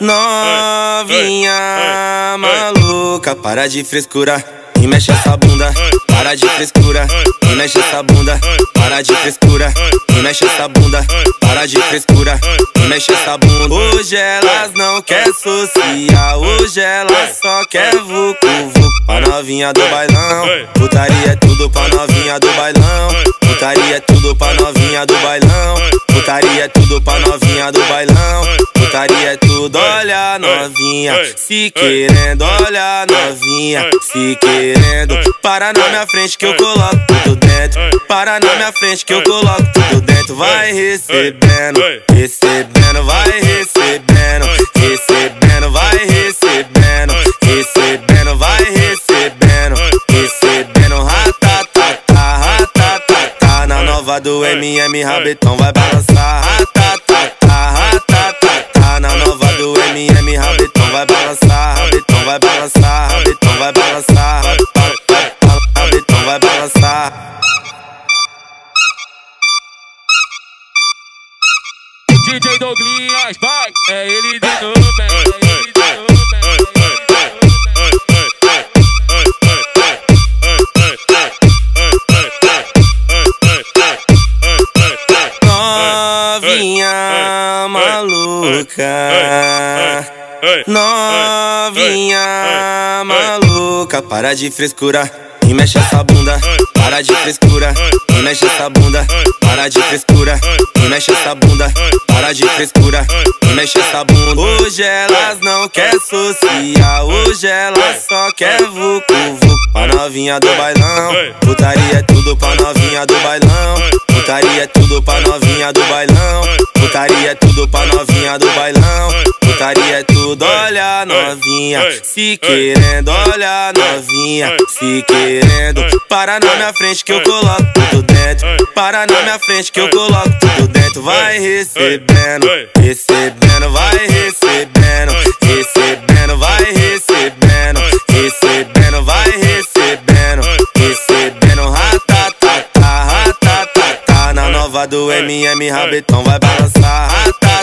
Novinha maluca, para de frescura e mexe essa bunda. Para de frescura e mexe essa bunda. Para de frescura e mexe essa bunda. Para de frescura e mexe essa bunda. Hoje elas não quer social, hoje elas só quer vucu vucu. Pra novinha do bailão, putaria é tudo pra novinha do bailão. Putaria é tudo pra novinha do bailão. Putaria é tudo pra novinha do bailão. Putaria é tudo, olha novinha. Se querendo, olha novinha. Se querendo, para na minha frente que eu coloco tudo dentro. Para na minha frente que eu coloco tudo dentro. Vai recebendo, recebendo, vai recebendo, nova do MM, rabetão vai balançar. Na nova do MM, rabetão vai balançar, rabetão vai balançar, rabetão vai balançar, rabetão vai balançar. DJ Douglinhas, vai, é ele de novo, é ele de novo, Novinha maluca. Novinha maluca, para de frescura e mexe essa bunda. Para de frescura e mexe essa bunda. Para de frescura e mexe essa bunda. Para de frescura e mexe essa bunda. Hoje elas não quer social, hoje elas só quer vucu vucu. Pra novinha do bailão, putaria é tudo pra novinha do bailão. Putaria é tudo pra novinha do bailão. Putaria é tudo pra novinha do bailão. Novinha. Se querendo, olha novinha. Se querendo, para na minha frente que eu coloco tudo dentro. Para na minha frente que eu coloco tudo dentro. Vai recebendo, recebendo, vai recebendo, recebendo, vai recebendo, recebendo, vai recebendo, recebendo, ratatata, ratatata. Na nova do MM, rabetão vai balançar, ratatata,